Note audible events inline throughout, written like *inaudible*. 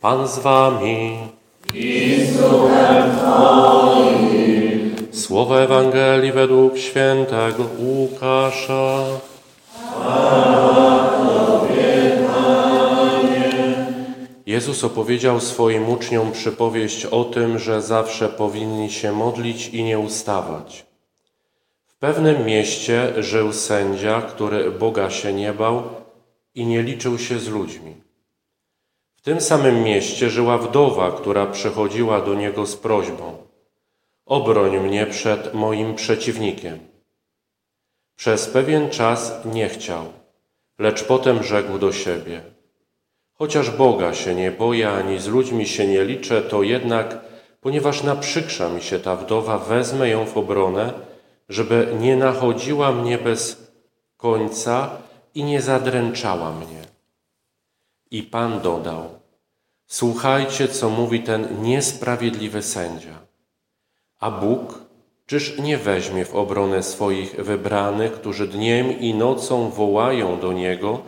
Pan z wami. Słowo Ewangelii według świętego Łukasza. Jezus opowiedział swoim uczniom przypowieść o tym, że zawsze powinni się modlić i nie ustawać. W pewnym mieście żył sędzia, który Boga się nie bał i nie liczył się z ludźmi. Tym samym mieście żyła wdowa, która przychodziła do niego z prośbą: Obroń mnie przed moim przeciwnikiem. Przez pewien czas nie chciał, lecz potem rzekł do siebie: Chociaż Boga się nie boję, ani z ludźmi się nie liczę, to jednak, ponieważ naprzykrza mi się ta wdowa, wezmę ją w obronę, żeby nie nachodziła mnie bez końca i nie zadręczała mnie. I Pan dodał: Słuchajcie, co mówi ten niesprawiedliwy sędzia. A Bóg, czyż nie weźmie w obronę swoich wybranych, którzy dniem i nocą wołają do Niego,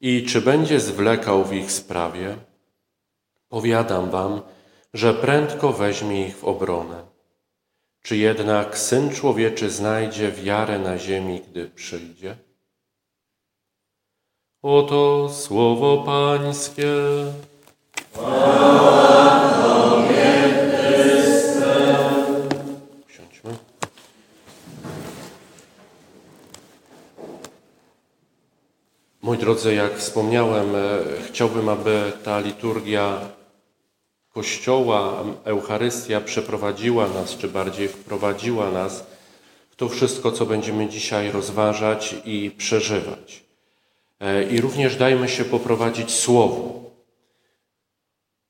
i czy będzie zwlekał w ich sprawie? Powiadam wam, że prędko weźmie ich w obronę. Czy jednak Syn Człowieczy znajdzie wiarę na ziemi, gdy przyjdzie? Oto słowo Pańskie. Usiądźmy. Moi drodzy, jak wspomniałem, e, chciałbym, aby ta liturgia Kościoła, Eucharystia przeprowadziła nas, czy bardziej wprowadziła nas w to wszystko, co będziemy dzisiaj rozważać i przeżywać. E, I również dajmy się poprowadzić Słowu.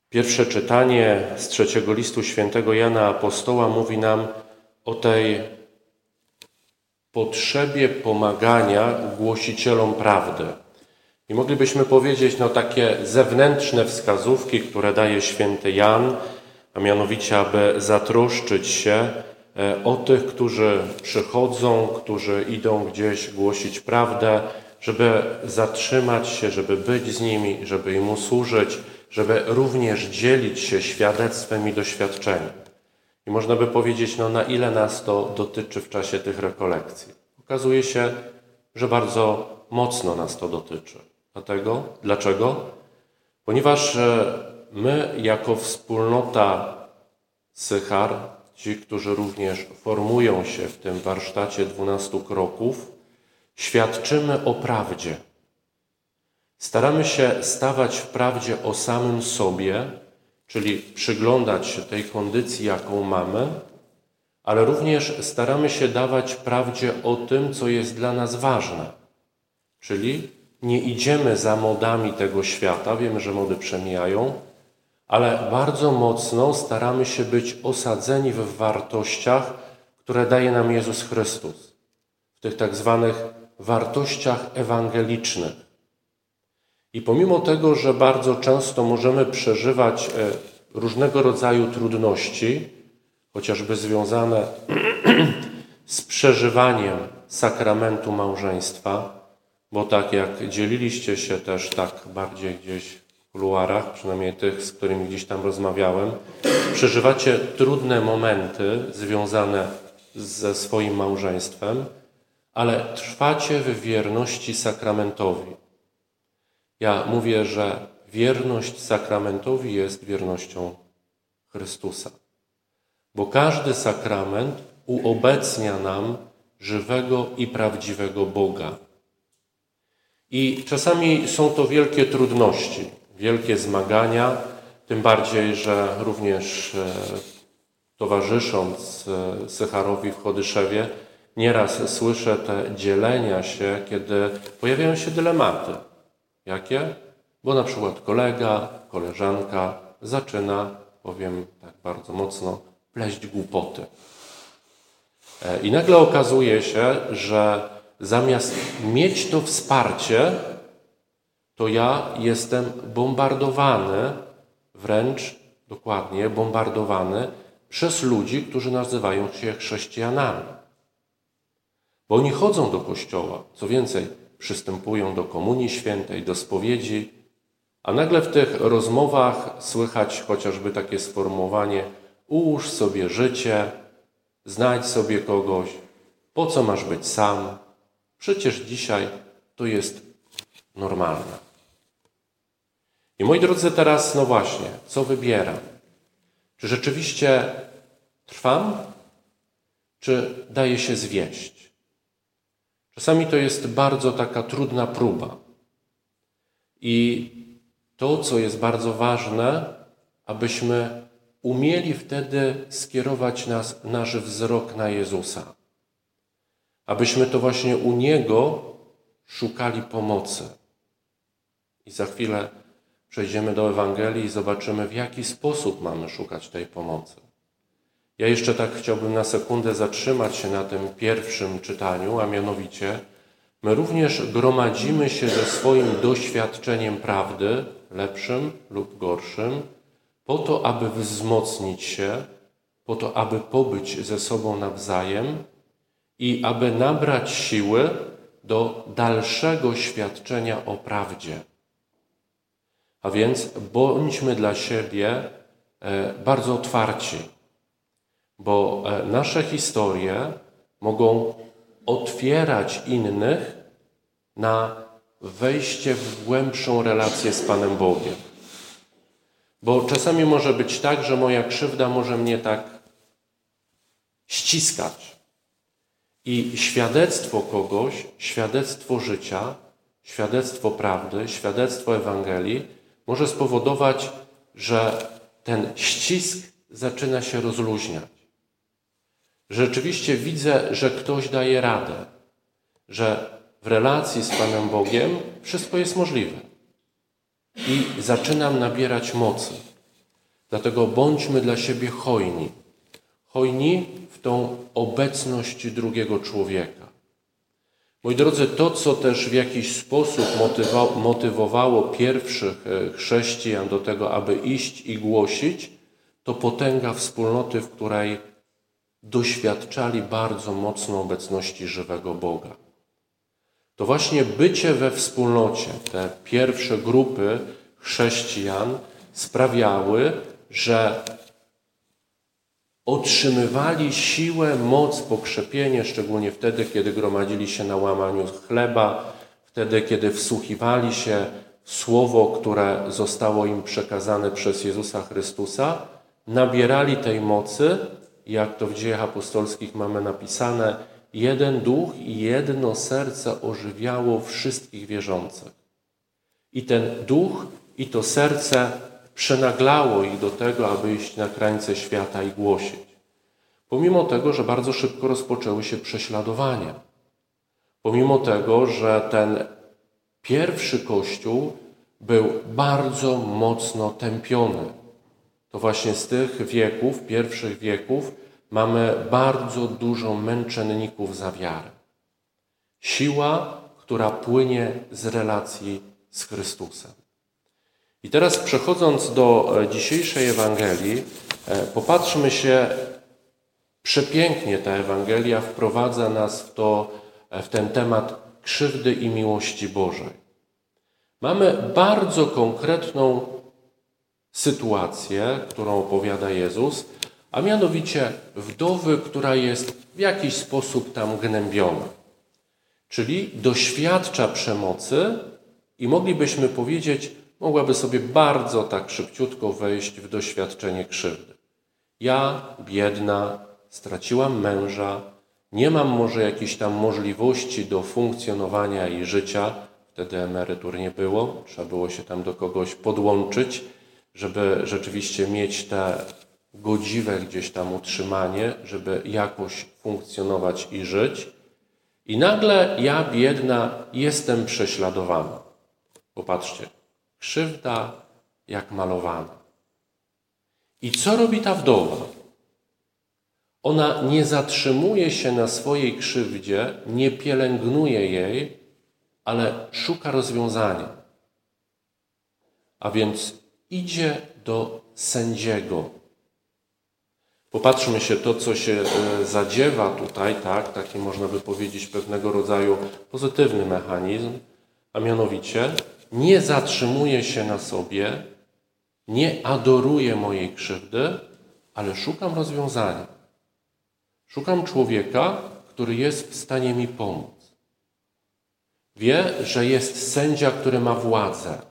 Pierwsze czytanie z trzeciego listu świętego Jana Apostoła mówi nam o tej potrzebie pomagania głosicielom prawdy. I moglibyśmy powiedzieć, no takie zewnętrzne wskazówki, które daje święty Jan, a mianowicie, aby zatroszczyć się e, o tych, którzy przychodzą, którzy idą gdzieś głosić prawdę, żeby zatrzymać się, żeby być z nimi, żeby im usłużyć, żeby również dzielić się świadectwem i doświadczeniem. I można by powiedzieć, no na ile nas to dotyczy w czasie tych rekolekcji. Okazuje się, że bardzo mocno nas to dotyczy. Dlatego, dlaczego? Ponieważ e, my, jako wspólnota Sychar, ci, którzy również formują się w tym warsztacie dwunastu kroków, świadczymy o prawdzie. Staramy się stawać w prawdzie o samym sobie, czyli przyglądać się tej kondycji, jaką mamy, ale również staramy się dawać prawdzie o tym, co jest dla nas ważne. Czyli nie idziemy za modami tego świata, wiemy, że mody przemijają, ale bardzo mocno staramy się być osadzeni w wartościach, które daje nam Jezus Chrystus. W tych tak zwanych wartościach ewangelicznych. I pomimo tego, że bardzo często możemy przeżywać e, różnego rodzaju trudności, chociażby związane *clears throat* z przeżywaniem sakramentu małżeństwa, bo tak jak dzieliliście się też tak bardziej gdzieś w kuluarach, przynajmniej tych, z którymi gdzieś tam rozmawiałem, przeżywacie trudne momenty związane ze swoim małżeństwem, ale trwacie w wierności sakramentowi. Ja mówię, że wierność sakramentowi jest wiernością Chrystusa. Bo każdy sakrament uobecnia nam żywego i prawdziwego Boga. I czasami są to wielkie trudności, wielkie zmagania, tym bardziej, że również e, towarzysząc e, Sycharowi w Chodyszewie, nieraz słyszę te dzielenia się, kiedy pojawiają się dylematy. Jakie? Bo na przykład kolega, koleżanka zaczyna, powiem tak bardzo mocno, pleść głupoty. E, I nagle okazuje się, że zamiast mieć to wsparcie, to ja jestem bombardowany, wręcz dokładnie bombardowany przez ludzi, którzy nazywają się chrześcijanami. Bo oni chodzą do kościoła, co więcej, przystępują do Komunii Świętej, do spowiedzi, A nagle w tych rozmowach słychać chociażby takie sformułowanie: ułóż sobie życie, znajdź sobie kogoś, po co masz być sam? Przecież dzisiaj to jest normalne. I moi drodzy, teraz, no właśnie, co wybieram? Czy rzeczywiście trwam, czy daję się zwieść? Czasami to jest bardzo taka trudna próba. I to, co jest bardzo ważne, abyśmy umieli wtedy skierować nas, nasz wzrok na Jezusa. Abyśmy to właśnie u Niego szukali pomocy. I za chwilę przejdziemy do Ewangelii i zobaczymy, w jaki sposób mamy szukać tej pomocy. Ja jeszcze tak chciałbym na sekundę zatrzymać się na tym pierwszym czytaniu, a mianowicie my również gromadzimy się ze swoim doświadczeniem prawdy, lepszym lub gorszym, po to, aby wzmocnić się, po to, aby pobyć ze sobą nawzajem i aby nabrać siły do dalszego świadczenia o prawdzie. A więc bądźmy dla siebie e, bardzo otwarci, bo e, nasze historie mogą otwierać innych na wejście w głębszą relację z Panem Bogiem. Bo czasami może być tak, że moja krzywda może mnie tak ściskać. I świadectwo kogoś, świadectwo życia, świadectwo prawdy, świadectwo Ewangelii może spowodować, że ten ścisk zaczyna się rozluźniać. Rzeczywiście widzę, że ktoś daje radę, że w relacji z Panem Bogiem wszystko jest możliwe. I zaczynam nabierać mocy. Dlatego bądźmy dla siebie hojni. Hojni w tą obecność drugiego człowieka. Moi drodzy, to, co też w jakiś sposób motywowało pierwszych e, chrześcijan do tego, aby iść i głosić, to potęga wspólnoty, w której doświadczali bardzo mocno obecności żywego Boga. To właśnie bycie we wspólnocie, te pierwsze grupy chrześcijan sprawiały, że otrzymywali siłę, moc, pokrzepienie, szczególnie wtedy, kiedy gromadzili się na łamaniu chleba, wtedy, kiedy wsłuchiwali się w słowo, które zostało im przekazane przez Jezusa Chrystusa, nabierali tej mocy, jak to w dziejach apostolskich mamy napisane, jeden duch i jedno serce ożywiało wszystkich wierzących. I ten duch i to serce przenaglało ich do tego, aby iść na krańce świata i głosić. Pomimo tego, że bardzo szybko rozpoczęły się prześladowania. Pomimo tego, że ten pierwszy kościół był bardzo mocno tępiony. To właśnie z tych wieków, pierwszych wieków, mamy bardzo dużo męczenników za wiarę. Siła, która płynie z relacji z Chrystusem. I teraz przechodząc do e, dzisiejszej Ewangelii, e, popatrzmy się, przepięknie ta Ewangelia wprowadza nas w, to, e, w ten temat krzywdy i miłości Bożej. Mamy bardzo konkretną sytuację, którą opowiada Jezus, a mianowicie wdowy, która jest w jakiś sposób tam gnębiona. Czyli doświadcza przemocy i moglibyśmy powiedzieć, mogłaby sobie bardzo tak szybciutko wejść w doświadczenie krzywdy. Ja, biedna, straciłam męża, nie mam może jakichś tam możliwości do funkcjonowania i życia, wtedy emerytur nie było, trzeba było się tam do kogoś podłączyć, żeby rzeczywiście mieć te godziwe gdzieś tam utrzymanie, żeby jakoś funkcjonować i żyć. I nagle ja, biedna, jestem prześladowana. Popatrzcie, krzywda jak malowana. I co robi ta wdowa? Ona nie zatrzymuje się na swojej krzywdzie, nie pielęgnuje jej, ale szuka rozwiązania. A więc idzie do sędziego, Popatrzmy się to, co się e, zadziewa tutaj, tak, taki można by powiedzieć pewnego rodzaju pozytywny mechanizm, a mianowicie nie zatrzymuję się na sobie, nie adoruję mojej krzywdy, ale szukam rozwiązania. Szukam człowieka, który jest w stanie mi pomóc. Wie, że jest sędzia, który ma władzę.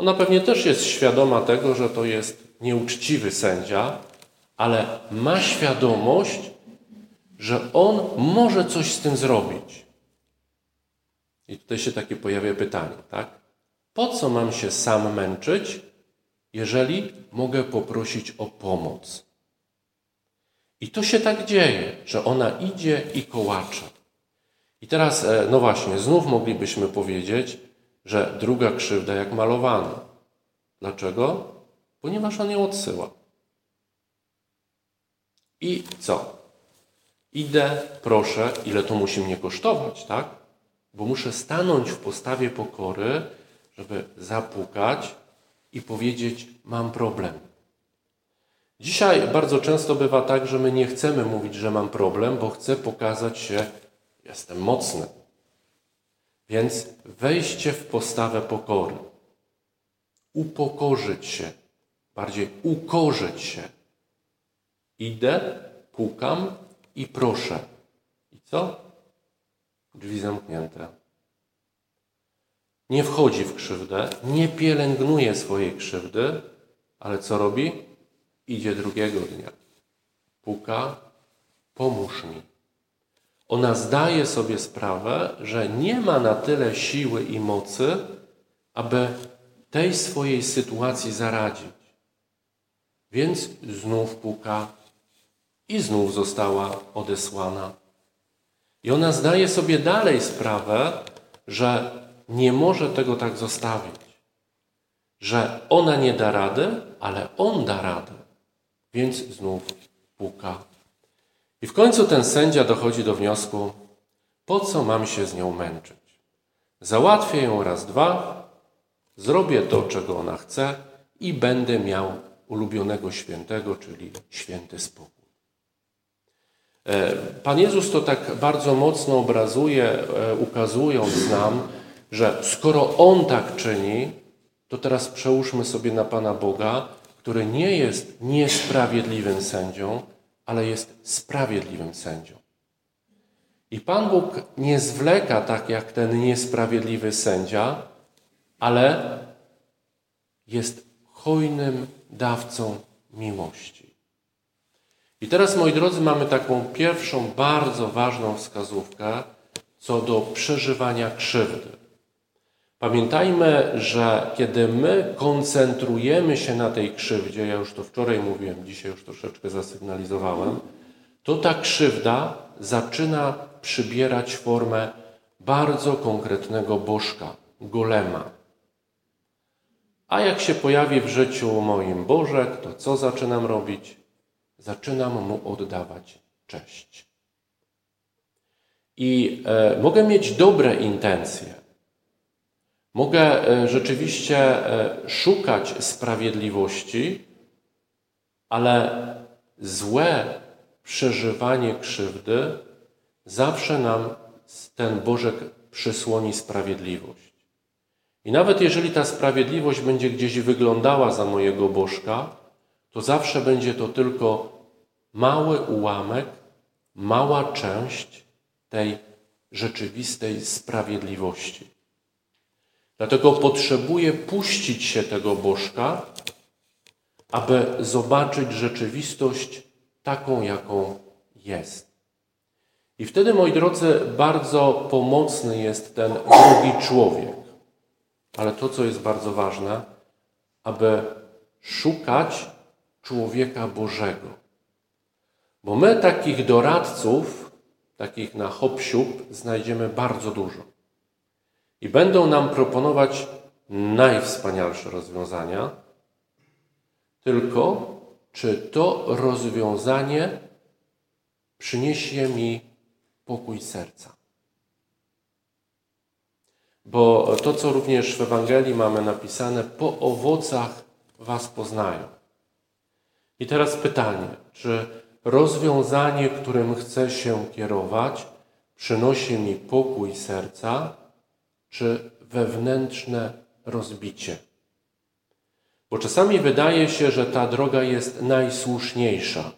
Ona pewnie też jest świadoma tego, że to jest nieuczciwy sędzia, ale ma świadomość, że on może coś z tym zrobić. I tutaj się takie pojawia pytanie, tak? Po co mam się sam męczyć, jeżeli mogę poprosić o pomoc? I to się tak dzieje, że ona idzie i kołacze. I teraz, e, no właśnie, znów moglibyśmy powiedzieć, że druga krzywda jak malowana. Dlaczego? Ponieważ on ją odsyła. I co? Idę, proszę, ile to musi mnie kosztować, tak? Bo muszę stanąć w postawie pokory, żeby zapukać i powiedzieć: Mam problem. Dzisiaj bardzo często bywa tak, że my nie chcemy mówić, że mam problem, bo chcę pokazać się, jestem mocny. Więc wejście w postawę pokory, upokorzyć się, bardziej ukorzyć się. Idę, pukam i proszę. I co? Drzwi zamknięte. Nie wchodzi w krzywdę, nie pielęgnuje swojej krzywdy, ale co robi? Idzie drugiego dnia. Puka, pomóż mi. Ona zdaje sobie sprawę, że nie ma na tyle siły i mocy, aby tej swojej sytuacji zaradzić. Więc znów puka i znów została odesłana. I ona zdaje sobie dalej sprawę, że nie może tego tak zostawić. Że ona nie da rady, ale on da radę. Więc znów puka. I w końcu ten sędzia dochodzi do wniosku, po co mam się z nią męczyć? Załatwię ją raz, dwa, zrobię to, czego ona chce i będę miał ulubionego świętego, czyli święty spokój. E, Pan Jezus to tak bardzo mocno obrazuje, e, ukazując nam, że skoro On tak czyni, to teraz przełóżmy sobie na Pana Boga, który nie jest niesprawiedliwym sędzią, ale jest sprawiedliwym sędzią. I Pan Bóg nie zwleka tak jak ten niesprawiedliwy sędzia, ale jest hojnym dawcą miłości. I teraz, moi drodzy, mamy taką pierwszą bardzo ważną wskazówkę co do przeżywania krzywdy. Pamiętajmy, że kiedy my koncentrujemy się na tej krzywdzie, ja już to wczoraj mówiłem, dzisiaj już troszeczkę zasygnalizowałem, to ta krzywda zaczyna przybierać formę bardzo konkretnego bożka, golema. A jak się pojawi w życiu moim Bożek, to co zaczynam robić? Zaczynam mu oddawać cześć. I e, mogę mieć dobre intencje, Mogę e, rzeczywiście e, szukać sprawiedliwości, ale złe przeżywanie krzywdy zawsze nam ten Bożek przysłoni sprawiedliwość. I nawet jeżeli ta sprawiedliwość będzie gdzieś wyglądała za mojego Bożka, to zawsze będzie to tylko mały ułamek, mała część tej rzeczywistej sprawiedliwości. Dlatego potrzebuję puścić się tego bożka, aby zobaczyć rzeczywistość taką, jaką jest. I wtedy, moi drodzy, bardzo pomocny jest ten drugi człowiek. Ale to, co jest bardzo ważne, aby szukać człowieka Bożego. Bo my takich doradców, takich na hop znajdziemy bardzo dużo i będą nam proponować najwspanialsze rozwiązania, tylko czy to rozwiązanie przyniesie mi pokój serca. Bo to, co również w Ewangelii mamy napisane, po owocach Was poznają. I teraz pytanie, czy rozwiązanie, którym chcę się kierować, przynosi mi pokój serca, czy wewnętrzne rozbicie. Bo czasami wydaje się, że ta droga jest najsłuszniejsza,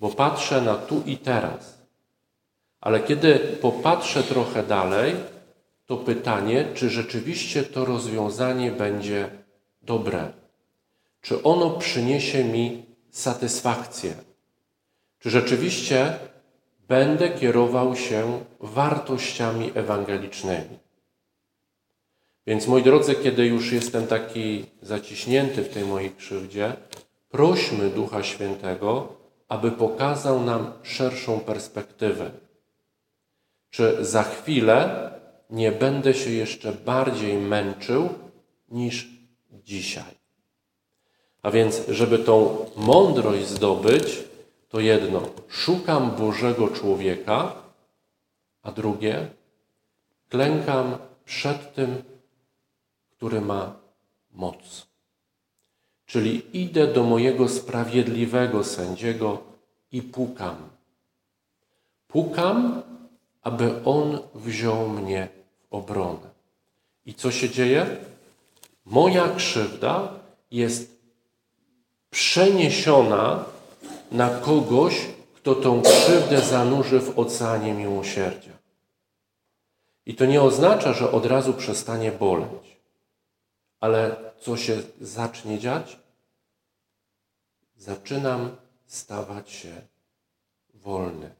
bo patrzę na tu i teraz. Ale kiedy popatrzę trochę dalej, to pytanie, czy rzeczywiście to rozwiązanie będzie dobre. Czy ono przyniesie mi satysfakcję? Czy rzeczywiście będę kierował się wartościami ewangelicznymi? Więc moi drodzy, kiedy już jestem taki zaciśnięty w tej mojej krzywdzie, prośmy Ducha Świętego, aby pokazał nam szerszą perspektywę. Czy za chwilę nie będę się jeszcze bardziej męczył niż dzisiaj? A więc, żeby tą mądrość zdobyć, to jedno, szukam Bożego człowieka, a drugie, klękam przed tym, który ma moc. Czyli idę do mojego sprawiedliwego sędziego i pukam. Pukam, aby on wziął mnie w obronę. I co się dzieje? Moja krzywda jest przeniesiona na kogoś, kto tą krzywdę zanurzy w oceanie miłosierdzia. I to nie oznacza, że od razu przestanie boleć. Ale co się zacznie dziać? Zaczynam stawać się wolny.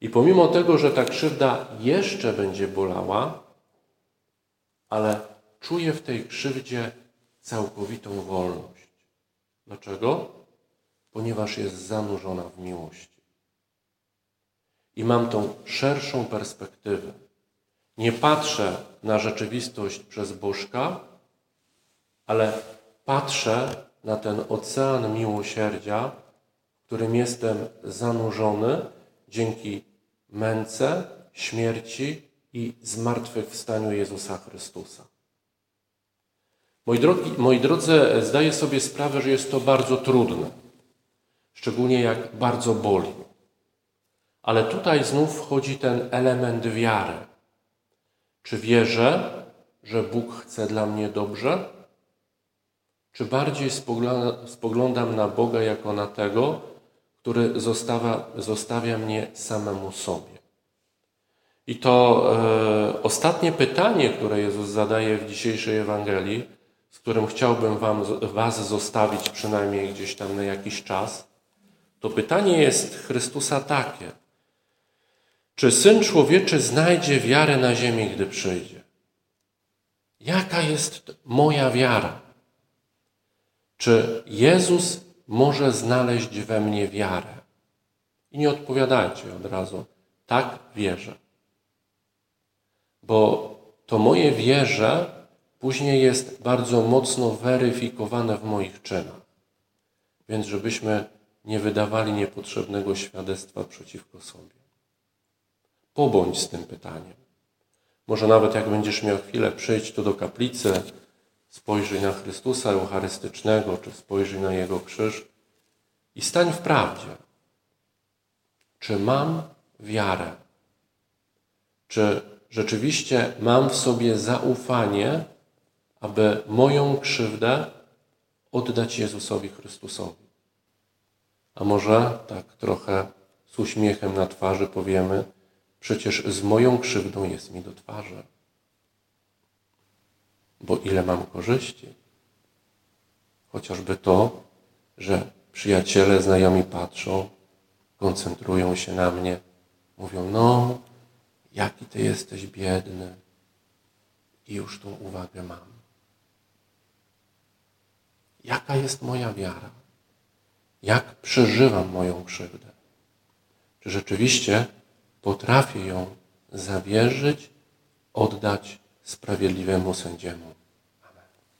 I pomimo tego, że ta krzywda jeszcze będzie bolała, ale czuję w tej krzywdzie całkowitą wolność. Dlaczego? Ponieważ jest zanurzona w miłości. I mam tą szerszą perspektywę. Nie patrzę na rzeczywistość przez Bożka, ale patrzę na ten ocean miłosierdzia, w którym jestem zanurzony dzięki męce, śmierci i zmartwychwstaniu Jezusa Chrystusa. Moi, drogi, moi drodzy, zdaję sobie sprawę, że jest to bardzo trudne, szczególnie jak bardzo boli. Ale tutaj znów wchodzi ten element wiary. Czy wierzę, że Bóg chce dla mnie dobrze? Czy bardziej spoglądam na Boga jako na tego, który zostawia, zostawia mnie samemu sobie? I to e, ostatnie pytanie, które Jezus zadaje w dzisiejszej Ewangelii, z którym chciałbym wam, Was zostawić przynajmniej gdzieś tam na jakiś czas, to pytanie jest Chrystusa takie. Czy Syn Człowieczy znajdzie wiarę na ziemi, gdy przyjdzie? Jaka jest moja wiara? Czy Jezus może znaleźć we mnie wiarę? I nie odpowiadajcie od razu, tak wierzę. Bo to moje wierze później jest bardzo mocno weryfikowane w moich czynach. Więc żebyśmy nie wydawali niepotrzebnego świadectwa przeciwko sobie. Pobądź z tym pytaniem. Może nawet jak będziesz miał chwilę, przyjść tu do kaplicy, spojrzyj na Chrystusa Eucharystycznego, czy spojrzyj na Jego krzyż i stań w prawdzie. Czy mam wiarę? Czy rzeczywiście mam w sobie zaufanie, aby moją krzywdę oddać Jezusowi Chrystusowi? A może tak trochę z uśmiechem na twarzy powiemy, przecież z moją krzywdą jest mi do twarzy. Bo ile mam korzyści? Chociażby to, że przyjaciele, znajomi patrzą, koncentrują się na mnie, mówią: No, jaki ty jesteś biedny. I już tą uwagę mam. Jaka jest moja wiara? Jak przeżywam moją krzywdę? Czy rzeczywiście potrafię ją zawierzyć, oddać sprawiedliwemu sędziemu?